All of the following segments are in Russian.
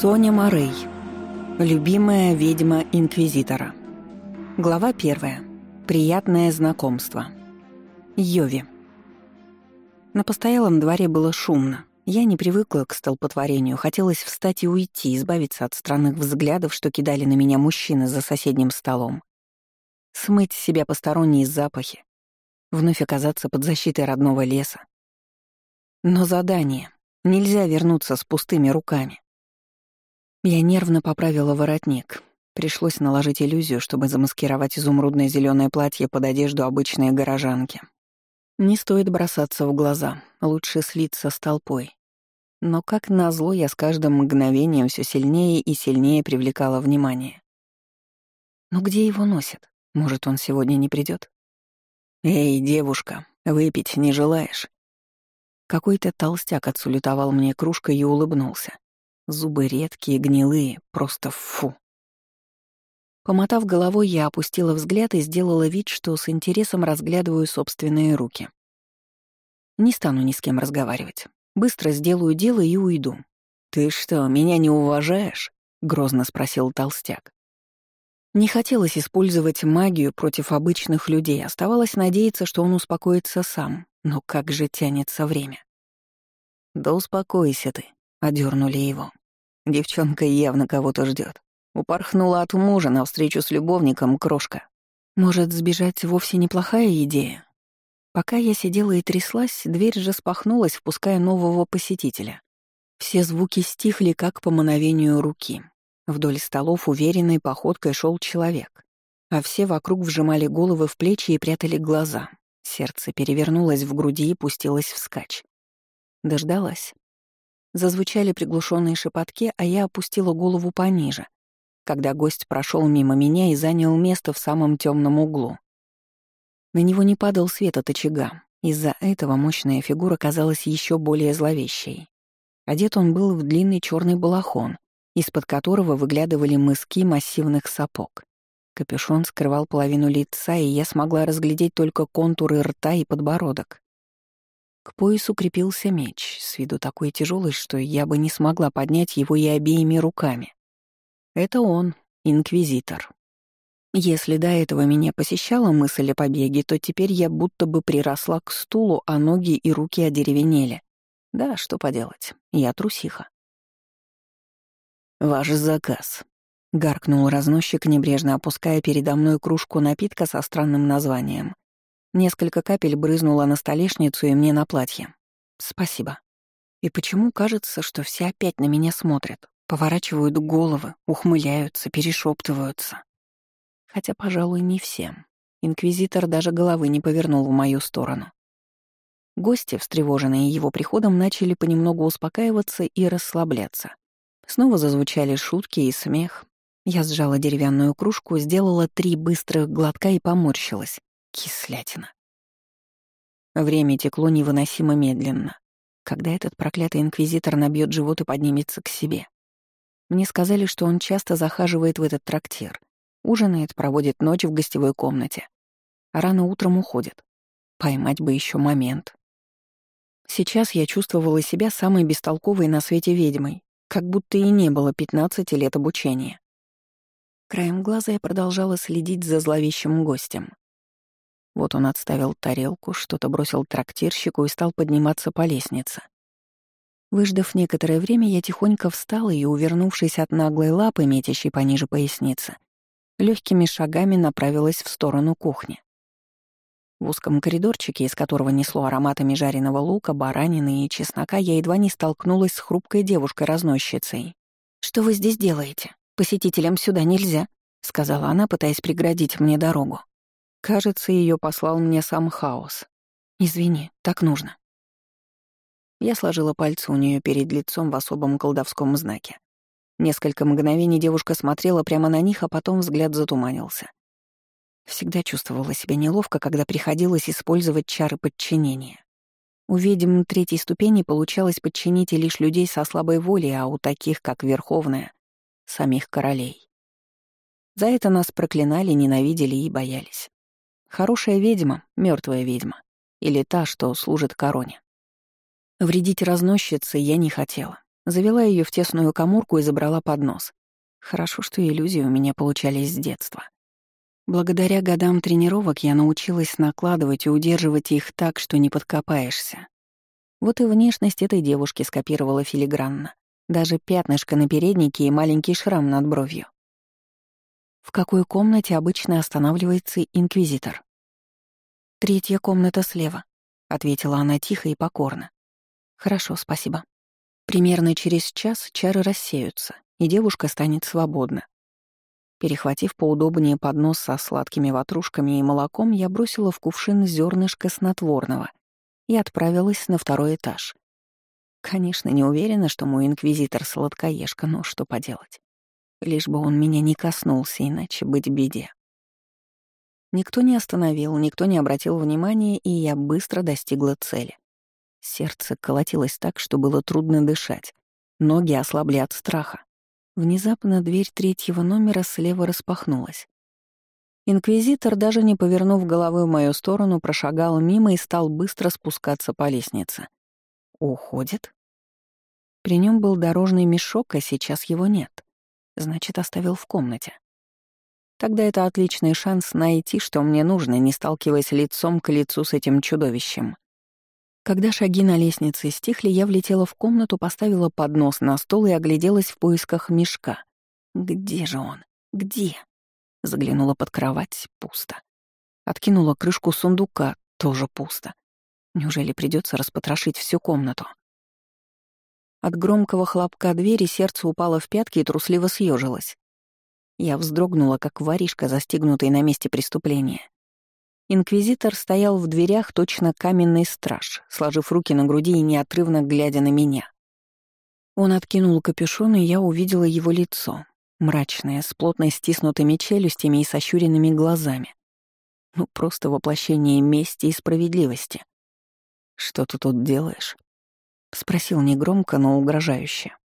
Соня Морей. Любимая ведьма Инквизитора. Глава первая. Приятное знакомство. Йови. На постоялом дворе было шумно. Я не привыкла к столпотворению, хотелось встать и уйти, избавиться от странных взглядов, что кидали на меня мужчины за соседним столом. Смыть с себя посторонние запахи. Вновь оказаться под защитой родного леса. Но задание. Нельзя вернуться с пустыми руками. Я нервно поправила воротник. Пришлось наложить иллюзию, чтобы замаскировать изумрудное зеленое платье под одежду обычной горожанки. Не стоит бросаться в глаза, лучше слиться с толпой. Но как назло я с каждым мгновением все сильнее и сильнее привлекала внимание. Но где его носят? Может, он сегодня не придет? «Эй, девушка, выпить не желаешь?» Какой-то толстяк отсулетовал мне кружкой и улыбнулся. Зубы редкие, гнилые, просто фу. Помотав головой, я опустила взгляд и сделала вид, что с интересом разглядываю собственные руки. Не стану ни с кем разговаривать. Быстро сделаю дело и уйду. «Ты что, меня не уважаешь?» — грозно спросил толстяк. Не хотелось использовать магию против обычных людей, оставалось надеяться, что он успокоится сам. Но как же тянется время? «Да успокойся ты», — одернули его. Девчонка явно кого-то ждет. Упорхнула от мужа на встречу с любовником крошка. Может, сбежать вовсе неплохая идея? Пока я сидела и тряслась, дверь же спахнулась, впуская нового посетителя. Все звуки стихли, как по мановению руки. Вдоль столов уверенной походкой шел человек, а все вокруг вжимали головы в плечи и прятали глаза. Сердце перевернулось в груди и пустилось вскачь. Дождалась. Зазвучали приглушенные шепотки, а я опустила голову пониже, когда гость прошел мимо меня и занял место в самом темном углу. На него не падал свет от очага. Из-за этого мощная фигура казалась еще более зловещей. Одет он был в длинный черный балахон, из-под которого выглядывали мыски массивных сапог. Капюшон скрывал половину лица, и я смогла разглядеть только контуры рта и подбородок. К поясу крепился меч, с виду такой тяжелый, что я бы не смогла поднять его и обеими руками. Это он, инквизитор. Если до этого меня посещала мысль о побеге, то теперь я будто бы приросла к стулу, а ноги и руки одеревенели. Да, что поделать, я трусиха. «Ваш заказ», — гаркнул разносчик, небрежно опуская передо мной кружку напитка со странным названием. Несколько капель брызнуло на столешницу и мне на платье. Спасибо. И почему кажется, что все опять на меня смотрят, поворачивают головы, ухмыляются, перешептываются? Хотя, пожалуй, не всем. Инквизитор даже головы не повернул в мою сторону. Гости, встревоженные его приходом, начали понемногу успокаиваться и расслабляться. Снова зазвучали шутки и смех. Я сжала деревянную кружку, сделала три быстрых глотка и поморщилась. Кислятина. Время текло невыносимо медленно. Когда этот проклятый инквизитор набьет живот и поднимется к себе? Мне сказали, что он часто захаживает в этот трактир, ужинает, проводит ночь в гостевой комнате, а рано утром уходит. Поймать бы еще момент. Сейчас я чувствовала себя самой бестолковой на свете ведьмой, как будто и не было 15 лет обучения. Краем глаза я продолжала следить за зловещим гостем. Вот он отставил тарелку, что-то бросил трактирщику и стал подниматься по лестнице. Выждав некоторое время, я тихонько встала и, увернувшись от наглой лапы, метящей пониже поясницы, легкими шагами направилась в сторону кухни. В узком коридорчике, из которого несло ароматами жареного лука, баранины и чеснока, я едва не столкнулась с хрупкой девушкой-разносчицей. «Что вы здесь делаете? Посетителям сюда нельзя», — сказала она, пытаясь преградить мне дорогу. Кажется, ее послал мне сам хаос. Извини, так нужно. Я сложила пальцы у нее перед лицом в особом колдовском знаке. Несколько мгновений девушка смотрела прямо на них, а потом взгляд затуманился. Всегда чувствовала себя неловко, когда приходилось использовать чары подчинения. У ведьм третьей ступени получалось подчинить лишь людей со слабой волей, а у таких, как Верховная, — самих королей. За это нас проклинали, ненавидели и боялись. Хорошая ведьма, мертвая ведьма. Или та, что служит короне. Вредить разносчице я не хотела. Завела ее в тесную коморку и забрала под нос. Хорошо, что иллюзии у меня получались с детства. Благодаря годам тренировок я научилась накладывать и удерживать их так, что не подкопаешься. Вот и внешность этой девушки скопировала филигранно. Даже пятнышко на переднике и маленький шрам над бровью. В какой комнате обычно останавливается инквизитор? «Третья комната слева», — ответила она тихо и покорно. «Хорошо, спасибо». Примерно через час чары рассеются, и девушка станет свободна. Перехватив поудобнее поднос со сладкими ватрушками и молоком, я бросила в кувшин зернышко снотворного и отправилась на второй этаж. Конечно, не уверена, что мой инквизитор сладкоежка, но что поделать. Лишь бы он меня не коснулся, иначе быть беде. Никто не остановил, никто не обратил внимания, и я быстро достигла цели. Сердце колотилось так, что было трудно дышать. Ноги ослабли от страха. Внезапно дверь третьего номера слева распахнулась. Инквизитор, даже не повернув головы в мою сторону, прошагал мимо и стал быстро спускаться по лестнице. Уходит? При нем был дорожный мешок, а сейчас его нет. Значит, оставил в комнате. Тогда это отличный шанс найти, что мне нужно, не сталкиваясь лицом к лицу с этим чудовищем. Когда шаги на лестнице стихли, я влетела в комнату, поставила поднос на стол и огляделась в поисках мешка. Где же он? Где? Заглянула под кровать — пусто. Откинула крышку сундука — тоже пусто. Неужели придется распотрошить всю комнату? От громкого хлопка двери сердце упало в пятки и трусливо съежилось. Я вздрогнула, как воришка, застигнутый на месте преступления. Инквизитор стоял в дверях точно каменный страж, сложив руки на груди и неотрывно глядя на меня. Он откинул капюшон, и я увидела его лицо, мрачное, с плотно стиснутыми челюстями и сощуренными глазами. Ну, просто воплощение мести и справедливости. «Что ты тут делаешь?» — спросил негромко, но угрожающе.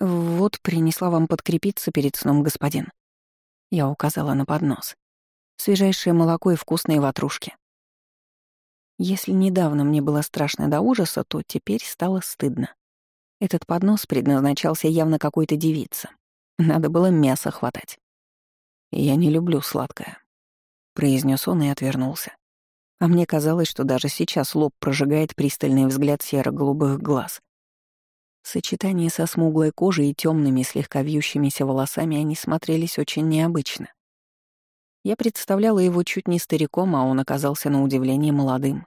«Вот принесла вам подкрепиться перед сном, господин». Я указала на поднос свежайшее молоко и вкусные ватрушки. Если недавно мне было страшно до ужаса, то теперь стало стыдно. Этот поднос предназначался явно какой-то девице. Надо было мясо хватать. «Я не люблю сладкое», — произнес он и отвернулся. А мне казалось, что даже сейчас лоб прожигает пристальный взгляд серо-голубых глаз. сочетание со смуглой кожей и темными, слегка вьющимися волосами они смотрелись очень необычно. Я представляла его чуть не стариком, а он оказался на удивление молодым.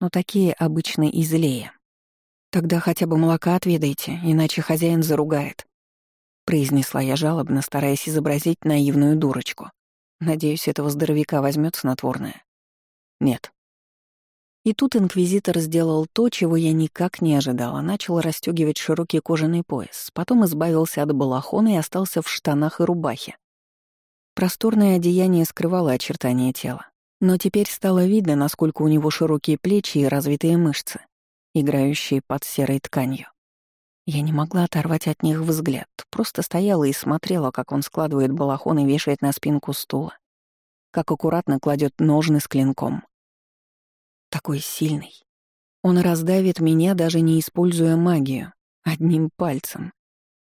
Но такие обычно и злее. «Тогда хотя бы молока отведайте, иначе хозяин заругает», — произнесла я жалобно, стараясь изобразить наивную дурочку. Надеюсь, этого здоровяка возьмет снотворное. Нет. И тут инквизитор сделал то, чего я никак не ожидала. Начал расстегивать широкий кожаный пояс, потом избавился от балахона и остался в штанах и рубахе. Просторное одеяние скрывало очертания тела, но теперь стало видно, насколько у него широкие плечи и развитые мышцы, играющие под серой тканью. Я не могла оторвать от них взгляд, просто стояла и смотрела, как он складывает балахон и вешает на спинку стула, как аккуратно кладет ножны с клинком. Такой сильный. Он раздавит меня, даже не используя магию, одним пальцем.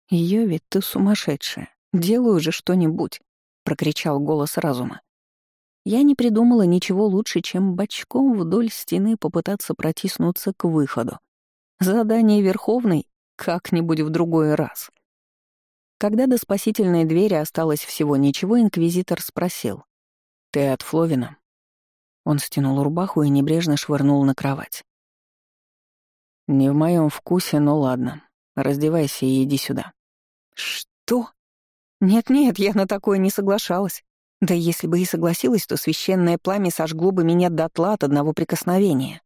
Ее ты сумасшедшая. Делаю же что-нибудь. — прокричал голос разума. Я не придумала ничего лучше, чем бочком вдоль стены попытаться протиснуться к выходу. Задание Верховной как-нибудь в другой раз. Когда до спасительной двери осталось всего ничего, инквизитор спросил. «Ты от Фловина?» Он стянул рубаху и небрежно швырнул на кровать. «Не в моем вкусе, но ладно. Раздевайся и иди сюда». «Что?» Нет-нет, я на такое не соглашалась. Да если бы и согласилась, то священное пламя сожгло бы меня дотла от одного прикосновения.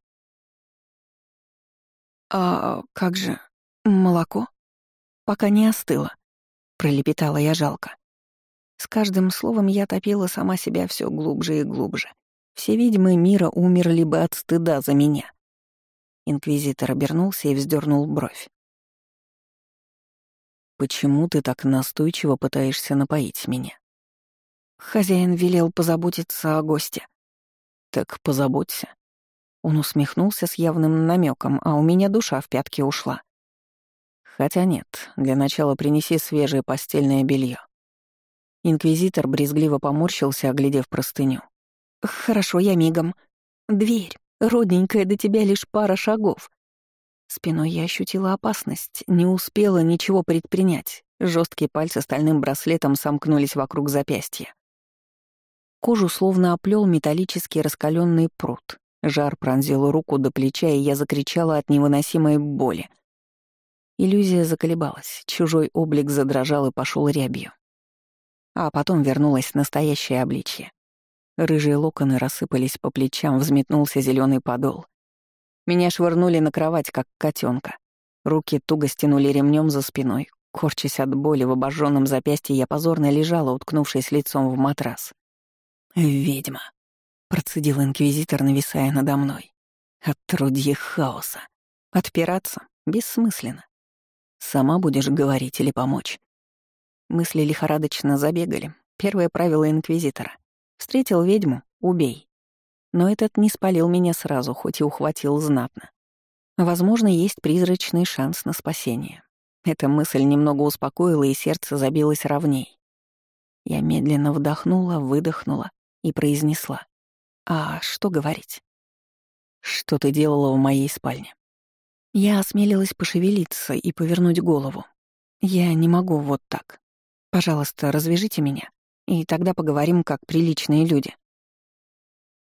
«А как же молоко?» «Пока не остыло», — пролепетала я жалко. С каждым словом я топила сама себя все глубже и глубже. Все ведьмы мира умерли бы от стыда за меня. Инквизитор обернулся и вздернул бровь. Почему ты так настойчиво пытаешься напоить меня? Хозяин велел позаботиться о госте. Так позаботься. Он усмехнулся с явным намеком, а у меня душа в пятки ушла. Хотя нет, для начала принеси свежее постельное белье. Инквизитор брезгливо поморщился, оглядев простыню. «Хорошо, я мигом. Дверь. Родненькая, до тебя лишь пара шагов». Спиной я ощутила опасность, не успела ничего предпринять. Жесткие пальцы стальным браслетом сомкнулись вокруг запястья. Кожу словно оплел металлический раскаленный пруд. Жар пронзил руку до плеча, и я закричала от невыносимой боли. Иллюзия заколебалась, чужой облик задрожал и пошел рябью. А потом вернулось настоящее обличье. Рыжие локоны рассыпались по плечам, взметнулся зеленый подол. Меня швырнули на кровать, как котенка. Руки туго стянули ремнем за спиной. Корчась от боли в обожженном запястье, я позорно лежала, уткнувшись лицом в матрас. «Ведьма», — процедил инквизитор, нависая надо мной. «От трудьих хаоса. Отпираться бессмысленно. Сама будешь говорить или помочь?» Мысли лихорадочно забегали. Первое правило инквизитора. Встретил ведьму — убей. Но этот не спалил меня сразу, хоть и ухватил знатно. Возможно, есть призрачный шанс на спасение. Эта мысль немного успокоила, и сердце забилось ровней. Я медленно вдохнула, выдохнула и произнесла. «А что говорить?» «Что ты делала в моей спальне?» Я осмелилась пошевелиться и повернуть голову. «Я не могу вот так. Пожалуйста, развяжите меня, и тогда поговорим как приличные люди».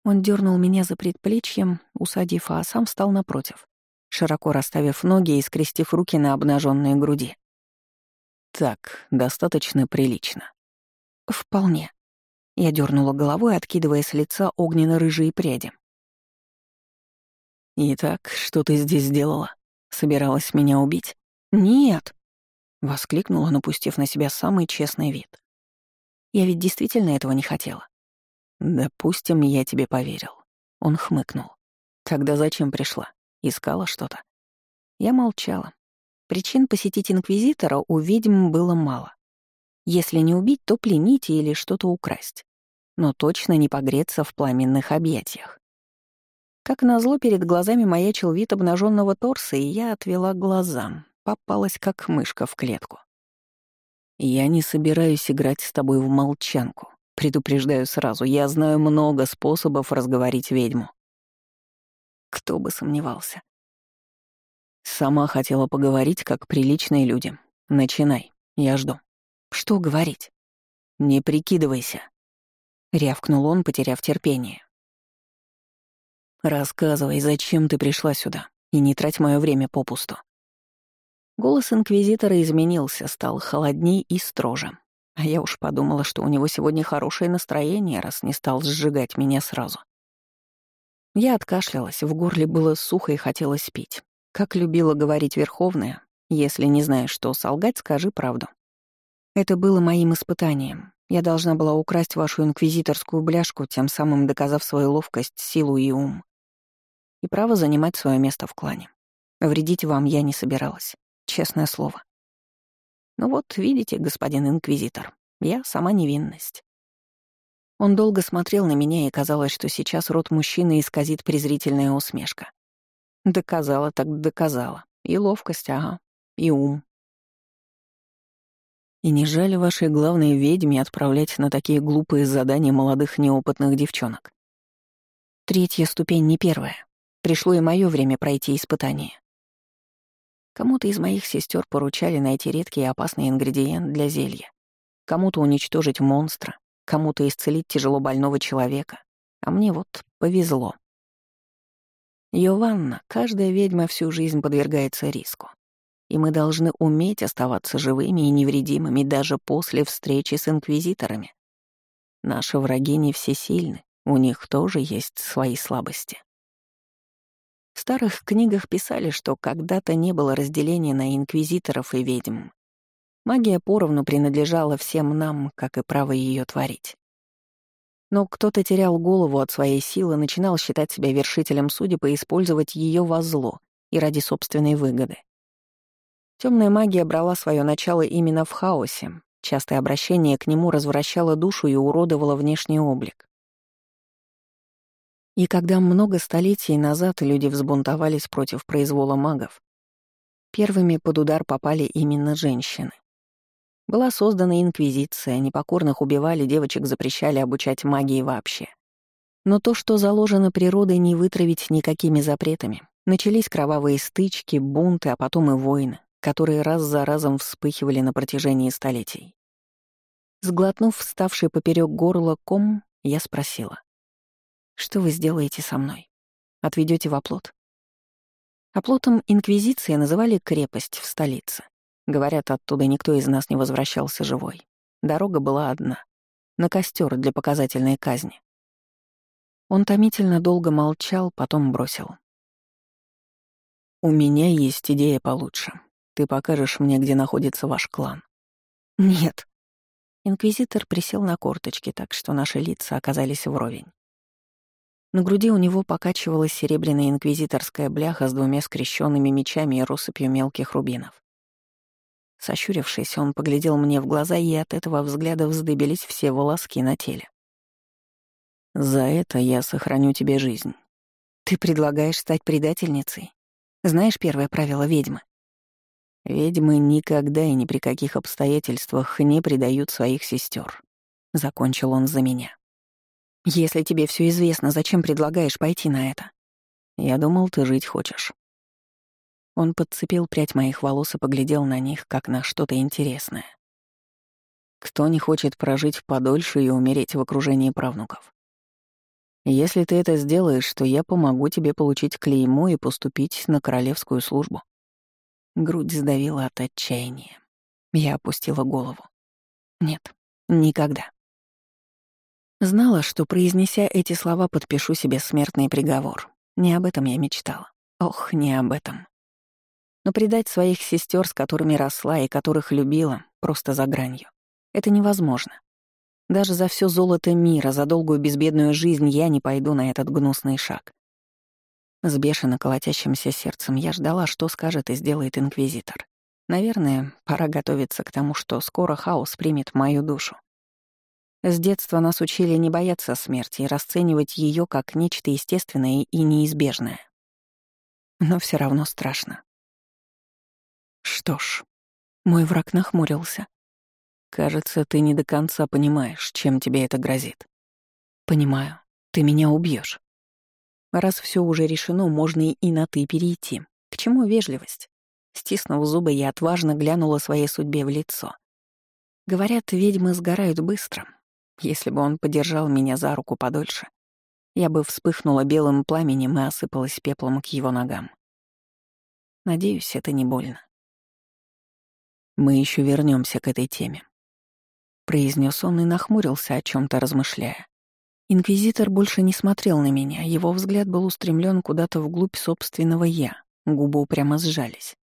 Он дернул меня за предплечьем, усадив, а сам встал напротив, широко расставив ноги и скрестив руки на обнаженной груди. «Так, достаточно прилично». «Вполне». Я дернула головой, откидывая с лица огненно-рыжие пряди. «Итак, что ты здесь делала? Собиралась меня убить?» «Нет!» — воскликнула, напустив на себя самый честный вид. «Я ведь действительно этого не хотела». «Допустим, я тебе поверил». Он хмыкнул. «Тогда зачем пришла? Искала что-то?» Я молчала. Причин посетить Инквизитора у ведьм было мало. Если не убить, то пленить или что-то украсть. Но точно не погреться в пламенных объятиях. Как назло, перед глазами маячил вид обнаженного торса, и я отвела глаза, попалась как мышка в клетку. «Я не собираюсь играть с тобой в молчанку. Предупреждаю сразу, я знаю много способов разговорить ведьму». Кто бы сомневался. Сама хотела поговорить, как приличные люди. Начинай, я жду. Что говорить? Не прикидывайся. Рявкнул он, потеряв терпение. «Рассказывай, зачем ты пришла сюда, и не трать мое время попусту». Голос инквизитора изменился, стал холодней и строже. А я уж подумала, что у него сегодня хорошее настроение, раз не стал сжигать меня сразу. Я откашлялась, в горле было сухо и хотелось пить. Как любила говорить Верховная, если не знаешь, что солгать, скажи правду. Это было моим испытанием. Я должна была украсть вашу инквизиторскую бляшку, тем самым доказав свою ловкость, силу и ум и право занимать свое место в клане. Вредить вам я не собиралась, честное слово. Ну вот, видите, господин инквизитор, я сама невинность. Он долго смотрел на меня, и казалось, что сейчас рот мужчины исказит презрительная усмешка. Доказала так доказала. И ловкость, ага, и ум. И не жаль вашей главной ведьме отправлять на такие глупые задания молодых неопытных девчонок. Третья ступень не первая. Пришло и мое время пройти испытание. Кому-то из моих сестер поручали найти редкий и опасный ингредиент для зелья, кому-то уничтожить монстра, кому-то исцелить тяжело больного человека, а мне вот повезло. Йованна, каждая ведьма всю жизнь подвергается риску. И мы должны уметь оставаться живыми и невредимыми даже после встречи с инквизиторами. Наши враги не всесильны, у них тоже есть свои слабости. В старых книгах писали, что когда-то не было разделения на инквизиторов и ведьм. Магия поровну принадлежала всем нам, как и право ее творить. Но кто-то терял голову от своей силы, начинал считать себя вершителем судеб и использовать ее во зло и ради собственной выгоды. Темная магия брала свое начало именно в хаосе. Частое обращение к нему развращало душу и уродовало внешний облик. И когда много столетий назад люди взбунтовались против произвола магов, Первыми под удар попали именно женщины. Была создана инквизиция, непокорных убивали, девочек запрещали обучать магии вообще. Но то, что заложено природой, не вытравить никакими запретами. Начались кровавые стычки, бунты, а потом и войны, которые раз за разом вспыхивали на протяжении столетий. Сглотнув вставший поперек горла ком, я спросила. «Что вы сделаете со мной? Отведете в оплот?» Оплотом Инквизиции называли крепость в столице. Говорят, оттуда никто из нас не возвращался живой. Дорога была одна — на костер для показательной казни. Он томительно долго молчал, потом бросил. «У меня есть идея получше. Ты покажешь мне, где находится ваш клан». «Нет». Инквизитор присел на корточки, так что наши лица оказались вровень. На груди у него покачивалась серебряная инквизиторская бляха с двумя скрещенными мечами и россыпью мелких рубинов. Сощурившись, он поглядел мне в глаза, и от этого взгляда вздыбились все волоски на теле. «За это я сохраню тебе жизнь». «Ты предлагаешь стать предательницей? Знаешь первое правило ведьмы?» «Ведьмы никогда и ни при каких обстоятельствах не предают своих сестер. закончил он за меня. «Если тебе все известно, зачем предлагаешь пойти на это?» «Я думал, ты жить хочешь». Он подцепил прядь моих волос и поглядел на них, как на что-то интересное. Кто не хочет прожить подольше и умереть в окружении правнуков? Если ты это сделаешь, то я помогу тебе получить клеймо и поступить на королевскую службу. Грудь сдавила от отчаяния. Я опустила голову. Нет, никогда. Знала, что, произнеся эти слова, подпишу себе смертный приговор. Не об этом я мечтала. Ох, не об этом. Но предать своих сестер, с которыми росла и которых любила, просто за гранью. Это невозможно. Даже за все золото мира, за долгую безбедную жизнь я не пойду на этот гнусный шаг. С бешено колотящимся сердцем я ждала, что скажет и сделает Инквизитор. Наверное, пора готовиться к тому, что скоро хаос примет мою душу. С детства нас учили не бояться смерти и расценивать ее как нечто естественное и неизбежное. Но все равно страшно. Что ж, мой враг нахмурился. Кажется, ты не до конца понимаешь, чем тебе это грозит. Понимаю, ты меня убьешь. Раз все уже решено, можно и на «ты» перейти. К чему вежливость? Стиснув зубы, я отважно глянула своей судьбе в лицо. Говорят, ведьмы сгорают быстро. Если бы он подержал меня за руку подольше, я бы вспыхнула белым пламенем и осыпалась пеплом к его ногам. Надеюсь, это не больно. Мы еще вернемся к этой теме. Произнес он и нахмурился, о чем-то размышляя. Инквизитор больше не смотрел на меня, его взгляд был устремлен куда-то вглубь собственного «я», губы прямо сжались.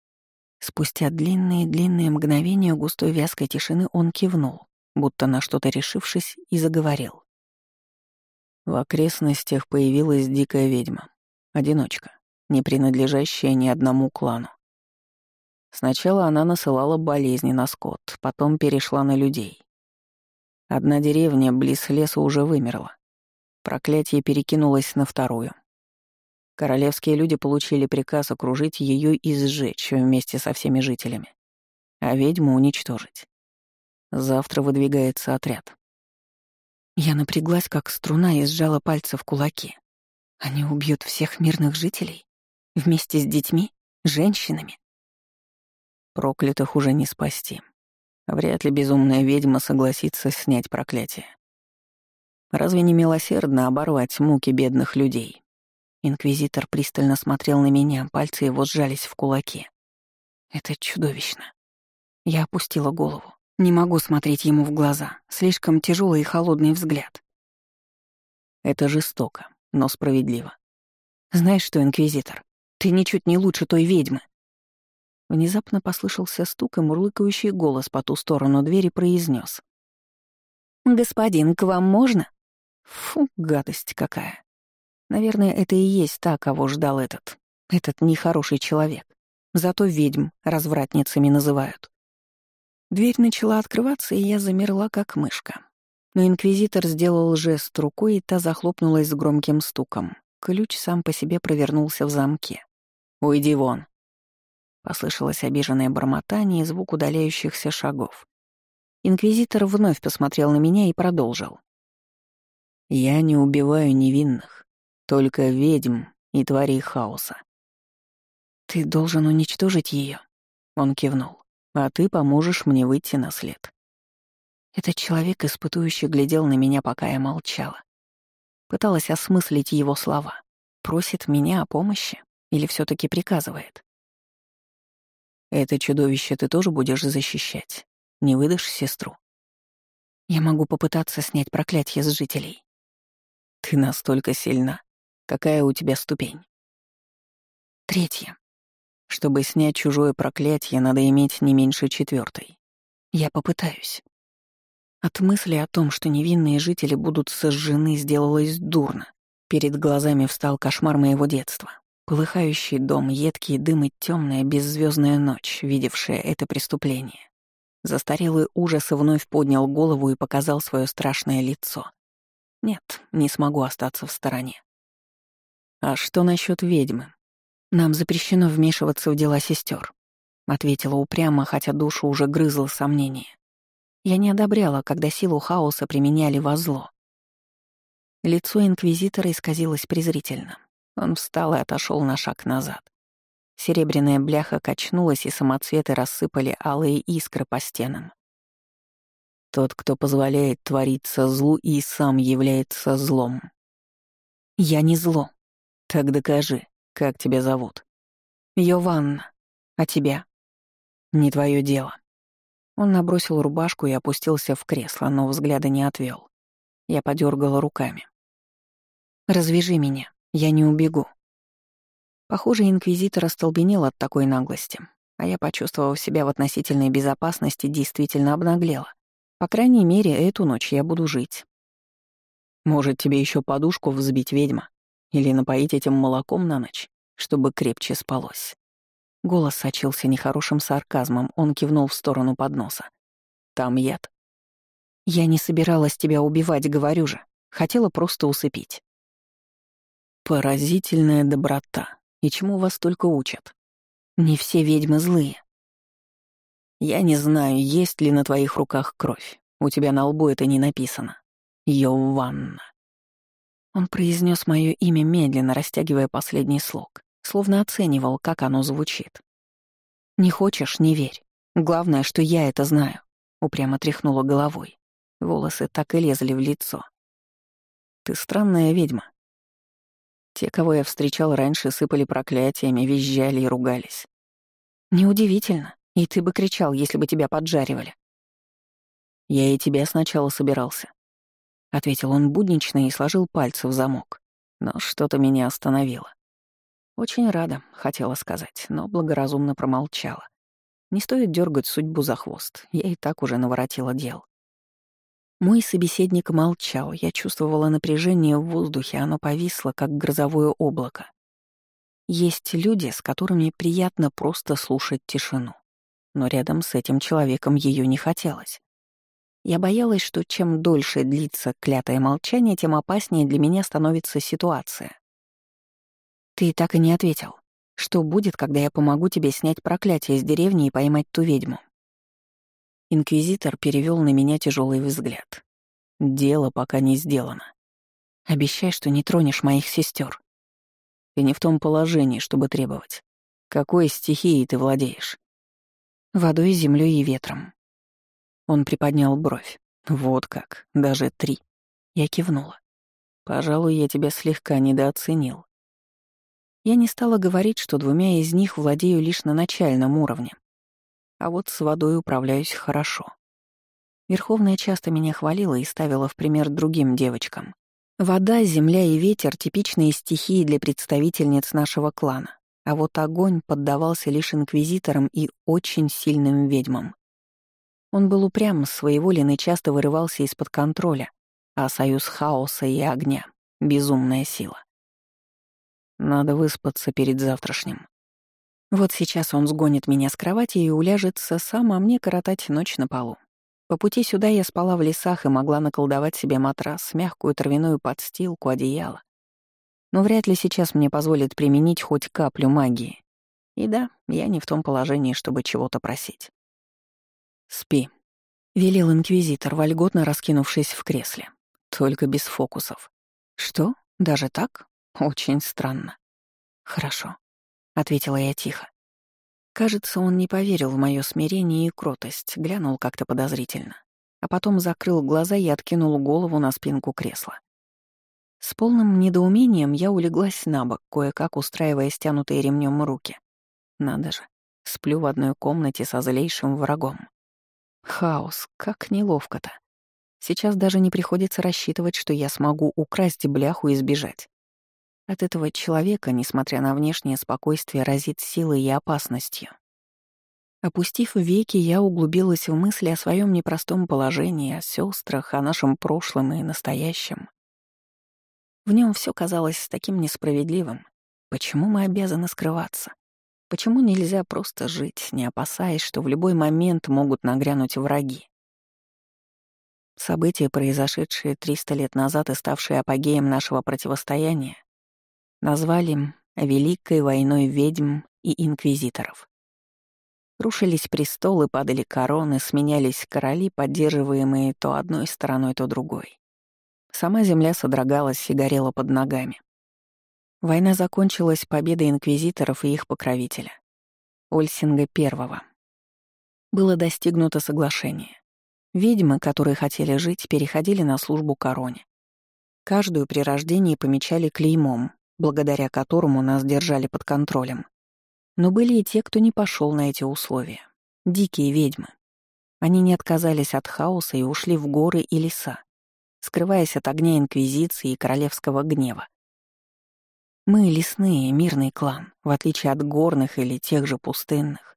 Спустя длинные-длинные мгновения густой вязкой тишины он кивнул, будто на что-то решившись, и заговорил. В окрестностях появилась дикая ведьма, одиночка, не принадлежащая ни одному клану. Сначала она насылала болезни на скот, потом перешла на людей. Одна деревня близ леса уже вымерла. Проклятие перекинулось на вторую. Королевские люди получили приказ окружить ее и сжечь вместе со всеми жителями, а ведьму уничтожить. Завтра выдвигается отряд. Я напряглась, как струна, и сжала пальцы в кулаки. Они убьют всех мирных жителей? Вместе с детьми? Женщинами? Проклятых уже не спасти. Вряд ли безумная ведьма согласится снять проклятие. Разве не милосердно оборвать муки бедных людей? Инквизитор пристально смотрел на меня, пальцы его сжались в кулаки. Это чудовищно. Я опустила голову. Не могу смотреть ему в глаза. Слишком тяжелый и холодный взгляд. Это жестоко, но справедливо. Знаешь что, Инквизитор, ты ничуть не лучше той ведьмы. Внезапно послышался стук, и мурлыкающий голос по ту сторону двери произнес: «Господин, к вам можно?» Фу, гадость какая. Наверное, это и есть та, кого ждал этот, этот нехороший человек. Зато ведьм развратницами называют. Дверь начала открываться, и я замерла, как мышка. Но инквизитор сделал жест рукой, и та захлопнулась с громким стуком. Ключ сам по себе провернулся в замке. «Уйди вон», Послышалось обиженное бормотание и звук удаляющихся шагов. Инквизитор вновь посмотрел на меня и продолжил. «Я не убиваю невинных, только ведьм и тварей хаоса». «Ты должен уничтожить ее, он кивнул, «а ты поможешь мне выйти на след». Этот человек, испытующий, глядел на меня, пока я молчала. Пыталась осмыслить его слова. Просит меня о помощи или все таки приказывает? «Это чудовище ты тоже будешь защищать?» Не выдашь сестру? Я могу попытаться снять проклятие с жителей. Ты настолько сильна. Какая у тебя ступень? Третья. Чтобы снять чужое проклятие, надо иметь не меньше четвертой. Я попытаюсь. От мысли о том, что невинные жители будут сожжены, сделалось дурно. Перед глазами встал кошмар моего детства. Полыхающий дом, едкий дым и темная беззвездная ночь, видевшая это преступление. Застарелый ужас вновь поднял голову и показал свое страшное лицо. Нет, не смогу остаться в стороне. А что насчет ведьмы? Нам запрещено вмешиваться в дела сестер, ответила упрямо, хотя душу уже грызло сомнение. Я не одобряла, когда силу хаоса применяли во зло. Лицо инквизитора исказилось презрительно. Он встал и отошел на шаг назад. Серебряная бляха качнулась, и самоцветы рассыпали алые искры по стенам. Тот, кто позволяет твориться злу и сам является злом. Я не зло. Так докажи, как тебя зовут. Йованна. А тебя? Не твое дело. Он набросил рубашку и опустился в кресло, но взгляда не отвел. Я подергала руками. «Развяжи меня, я не убегу». Похоже, инквизитор остолбенел от такой наглости, а я, почувствовав себя в относительной безопасности, действительно обнаглела. По крайней мере, эту ночь я буду жить. Может, тебе еще подушку взбить, ведьма? Или напоить этим молоком на ночь, чтобы крепче спалось?» Голос сочился нехорошим сарказмом, он кивнул в сторону подноса. «Там яд». «Я не собиралась тебя убивать, говорю же. Хотела просто усыпить». «Поразительная доброта», и чему вас только учат? Не все ведьмы злые. Я не знаю, есть ли на твоих руках кровь. У тебя на лбу это не написано. Йованна. Он произнес мое имя медленно, растягивая последний слог, словно оценивал, как оно звучит. «Не хочешь — не верь. Главное, что я это знаю», — упрямо тряхнула головой. Волосы так и лезли в лицо. «Ты странная ведьма. Те, кого я встречал раньше, сыпали проклятиями, визжали и ругались. Неудивительно. И ты бы кричал, если бы тебя поджаривали. Я и тебя сначала собирался. Ответил он буднично и сложил пальцы в замок. Но что-то меня остановило. Очень рада, хотела сказать, но благоразумно промолчала. Не стоит дергать судьбу за хвост, я и так уже наворотила дел. Мой собеседник молчал, я чувствовала напряжение в воздухе, оно повисло, как грозовое облако. Есть люди, с которыми приятно просто слушать тишину. Но рядом с этим человеком ее не хотелось. Я боялась, что чем дольше длится клятое молчание, тем опаснее для меня становится ситуация. «Ты так и не ответил. Что будет, когда я помогу тебе снять проклятие из деревни и поймать ту ведьму?» Инквизитор перевел на меня тяжелый взгляд. Дело пока не сделано. Обещай, что не тронешь моих сестер. Ты не в том положении, чтобы требовать. Какой стихией ты владеешь? Водой, землей и ветром. Он приподнял бровь. Вот как, даже три. Я кивнула. Пожалуй, я тебя слегка недооценил. Я не стала говорить, что двумя из них владею лишь на начальном уровне, а вот с водой управляюсь хорошо. Верховная часто меня хвалила и ставила в пример другим девочкам. Вода, земля и ветер — типичные стихии для представительниц нашего клана, а вот огонь поддавался лишь инквизиторам и очень сильным ведьмам. Он был упрям, своеволен и часто вырывался из-под контроля, а союз хаоса и огня — безумная сила. Надо выспаться перед завтрашним. Вот сейчас он сгонит меня с кровати и уляжется сам, а мне коротать ночь на полу. По пути сюда я спала в лесах и могла наколдовать себе матрас, мягкую травяную подстилку, одеяло. Но вряд ли сейчас мне позволят применить хоть каплю магии. И да, я не в том положении, чтобы чего-то просить. «Спи», — велел инквизитор, вольготно раскинувшись в кресле. «Только без фокусов». «Что? Даже так? Очень странно». «Хорошо», — ответила я тихо. Кажется, он не поверил в мое смирение и кротость, глянул как-то подозрительно, а потом закрыл глаза и откинул голову на спинку кресла. С полным недоумением я улеглась на бок, кое-как устраивая стянутые ремнем руки. Надо же, сплю в одной комнате со злейшим врагом. Хаос, как неловко-то. Сейчас даже не приходится рассчитывать, что я смогу украсть бляху и сбежать. От этого человека, несмотря на внешнее спокойствие, разит силой и опасностью. Опустив веки, я углубилась в мысли о своем непростом положении, о сестрах, о нашем прошлом и настоящем. В нем все казалось таким несправедливым. Почему мы обязаны скрываться? Почему нельзя просто жить, не опасаясь, что в любой момент могут нагрянуть враги? События, произошедшие 300 лет назад и ставшие апогеем нашего противостояния, Назвали «Великой войной ведьм и инквизиторов». Рушились престолы, падали короны, сменялись короли, поддерживаемые то одной стороной, то другой. Сама земля содрогалась и горела под ногами. Война закончилась победой инквизиторов и их покровителя, Ольсинга I. Было достигнуто соглашение. Ведьмы, которые хотели жить, переходили на службу короне. Каждую при рождении помечали клеймом, благодаря которому нас держали под контролем. Но были и те, кто не пошел на эти условия. Дикие ведьмы. Они не отказались от хаоса и ушли в горы и леса, скрываясь от огня Инквизиции и королевского гнева. Мы — лесные, мирный клан, в отличие от горных или тех же пустынных.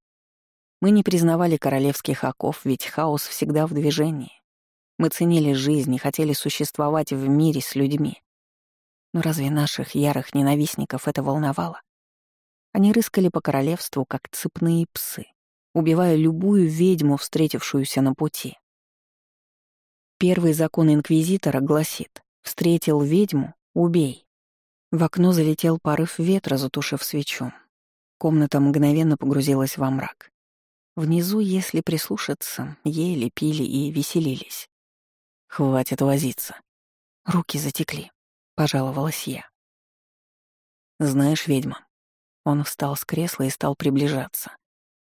Мы не признавали королевских оков, ведь хаос всегда в движении. Мы ценили жизнь и хотели существовать в мире с людьми. Но разве наших ярых ненавистников это волновало? Они рыскали по королевству, как цепные псы, убивая любую ведьму, встретившуюся на пути. Первый закон Инквизитора гласит «Встретил ведьму — убей». В окно залетел порыв ветра, затушив свечу. Комната мгновенно погрузилась во мрак. Внизу, если прислушаться, ели, пили и веселились. Хватит возиться. Руки затекли. — пожаловалась я. «Знаешь, ведьма». Он встал с кресла и стал приближаться.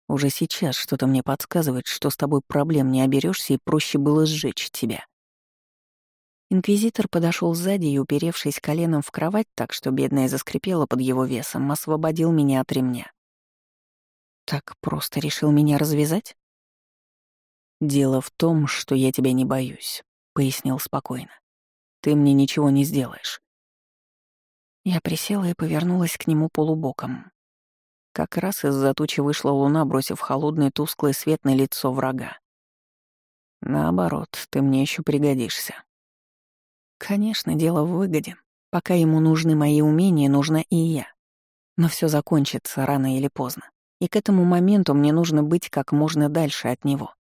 «Уже сейчас что-то мне подсказывает, что с тобой проблем не оберешься и проще было сжечь тебя». Инквизитор подошел сзади и, уперевшись коленом в кровать так, что бедная заскрипела под его весом, освободил меня от ремня. «Так просто решил меня развязать?» «Дело в том, что я тебя не боюсь», — пояснил спокойно. Ты мне ничего не сделаешь». Я присела и повернулась к нему полубоком. Как раз из-за тучи вышла луна, бросив холодный тусклый свет на лицо врага. Наоборот, ты мне еще пригодишься. Конечно, дело в выгоде. Пока ему нужны мои умения, нужна и я. Но все закончится рано или поздно. И к этому моменту мне нужно быть как можно дальше от него.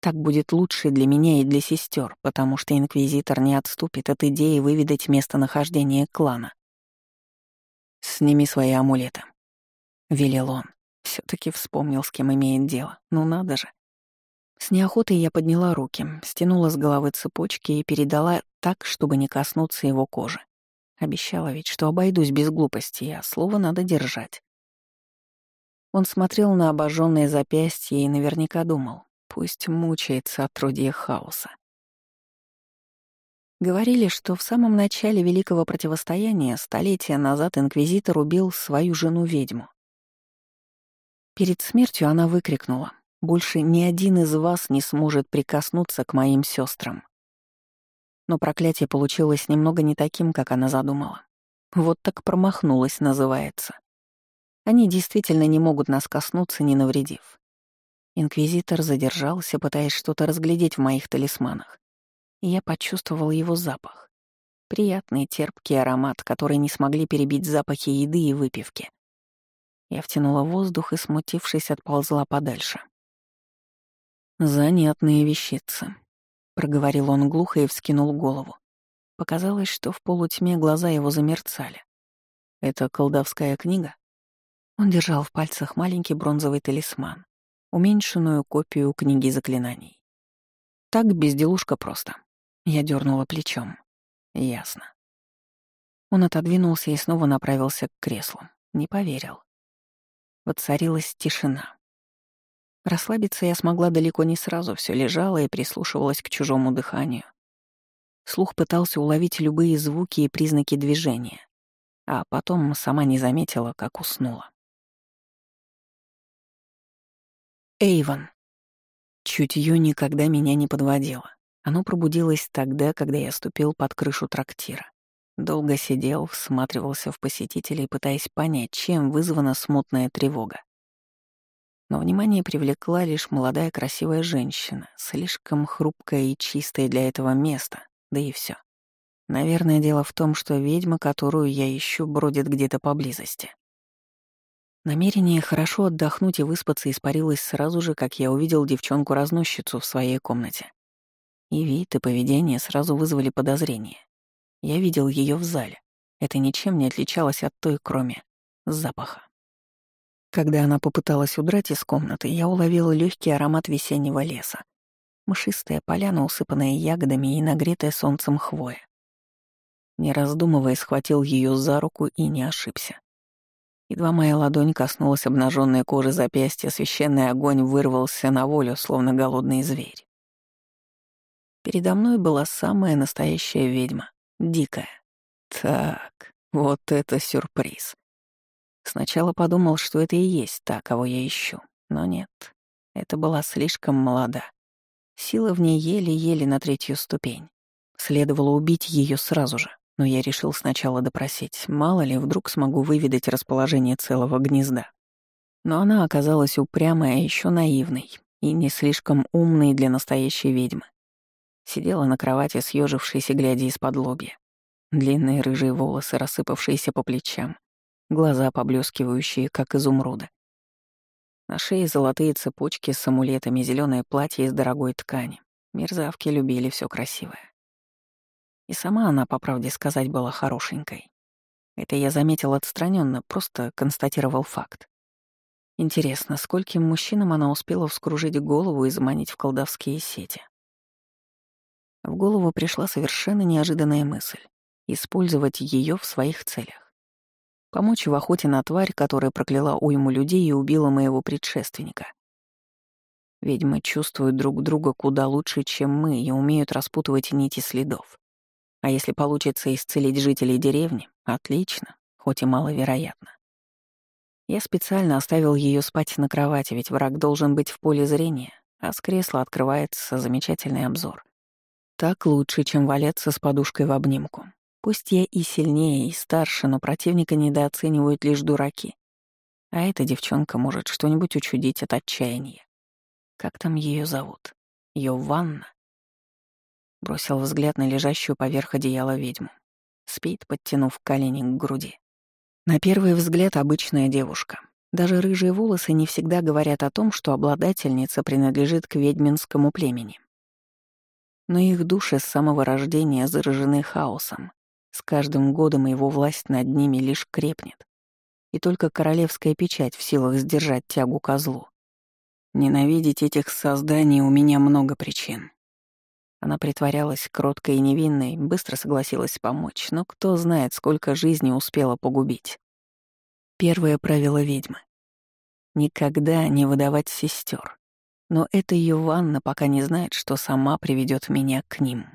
Так будет лучше для меня и для сестер, потому что Инквизитор не отступит от идеи выведать местонахождение клана. «Сними свои амулеты», — велел он. все таки вспомнил, с кем имеет дело. Ну надо же. С неохотой я подняла руки, стянула с головы цепочки и передала так, чтобы не коснуться его кожи. Обещала ведь, что обойдусь без глупости, а слово надо держать. Он смотрел на обожженное запястье и наверняка думал, Пусть мучается от трудья хаоса. Говорили, что в самом начале Великого Противостояния столетия назад Инквизитор убил свою жену-ведьму. Перед смертью она выкрикнула «Больше ни один из вас не сможет прикоснуться к моим сестрам. Но проклятие получилось немного не таким, как она задумала. Вот так промахнулась, называется. Они действительно не могут нас коснуться, не навредив. Инквизитор задержался, пытаясь что-то разглядеть в моих талисманах. И я почувствовал его запах. Приятный терпкий аромат, который не смогли перебить запахи еды и выпивки. Я втянула воздух и, смутившись, отползла подальше. «Занятные вещицы», — проговорил он глухо и вскинул голову. Показалось, что в полутьме глаза его замерцали. «Это колдовская книга?» Он держал в пальцах маленький бронзовый талисман, уменьшенную копию книги заклинаний. Так безделушка просто. Я дернула плечом. Ясно. Он отодвинулся и снова направился к креслу. Не поверил. Воцарилась тишина. Расслабиться я смогла далеко не сразу, все лежала и прислушивалась к чужому дыханию. Слух пытался уловить любые звуки и признаки движения, а потом сама не заметила, как уснула. Эйвон. Чутье никогда меня не подводило. Оно пробудилось тогда, когда я ступил под крышу трактира. Долго сидел, всматривался в посетителей, пытаясь понять, чем вызвана смутная тревога. Но внимание привлекла лишь молодая красивая женщина, слишком хрупкая и чистая для этого места, да и все. Наверное, дело в том, что ведьма, которую я ищу, бродит где-то поблизости. Намерение хорошо отдохнуть и выспаться испарилось сразу же, как я увидел девчонку-разносчицу в своей комнате. И вид, и поведение сразу вызвали подозрение. Я видел ее в зале. Это ничем не отличалось от той, кроме запаха. Когда она попыталась удрать из комнаты, я уловил легкий аромат весеннего леса. Мшистая поляна, усыпанная ягодами и нагретая солнцем хвоя. Не раздумывая, схватил ее за руку и не ошибся. Едва моя ладонь коснулась обнаженной кожи запястья, священный огонь вырвался на волю, словно голодный зверь. Передо мной была самая настоящая ведьма, дикая. Так, вот это сюрприз. Сначала подумал, что это и есть та, кого я ищу, но нет, это была слишком молода. Сила в ней еле-еле на третью ступень. Следовало убить ее сразу же но я решил сначала допросить, мало ли, вдруг смогу выведать расположение целого гнезда. Но она оказалась упрямой, а еще наивной и не слишком умной для настоящей ведьмы. Сидела на кровати, съежившись глядя из-под лобья. Длинные рыжие волосы, рассыпавшиеся по плечам, глаза поблескивающие, как изумруды. На шее золотые цепочки с амулетами, зеленое платье из дорогой ткани. Мерзавки любили все красивое. И сама она, по правде сказать, была хорошенькой. Это я заметил отстраненно, просто констатировал факт. Интересно, скольким мужчинам она успела вскружить голову и заманить в колдовские сети? В голову пришла совершенно неожиданная мысль — использовать ее в своих целях. Помочь в охоте на тварь, которая прокляла уйму людей и убила моего предшественника. Ведьмы чувствуют друг друга куда лучше, чем мы, и умеют распутывать нити следов. А если получится исцелить жителей деревни, отлично, хоть и маловероятно. Я специально оставил ее спать на кровати, ведь враг должен быть в поле зрения, а с кресла открывается замечательный обзор. Так лучше, чем валяться с подушкой в обнимку. Пусть я и сильнее, и старше, но противника недооценивают лишь дураки. А эта девчонка может что-нибудь учудить от отчаяния. Как там ее зовут? Йованна? Бросил взгляд на лежащую поверх одеяла ведьму. Спит, подтянув колени к груди. На первый взгляд обычная девушка. Даже рыжие волосы не всегда говорят о том, что обладательница принадлежит к ведьминскому племени. Но их души с самого рождения заражены хаосом. С каждым годом его власть над ними лишь крепнет. И только королевская печать в силах сдержать тягу козлу. Ненавидеть этих созданий у меня много причин. Она притворялась кроткой и невинной, быстро согласилась помочь, но кто знает, сколько жизней успела погубить. Первое правило ведьмы — никогда не выдавать сестер. Но это ее ванна пока не знает, что сама приведет меня к ним.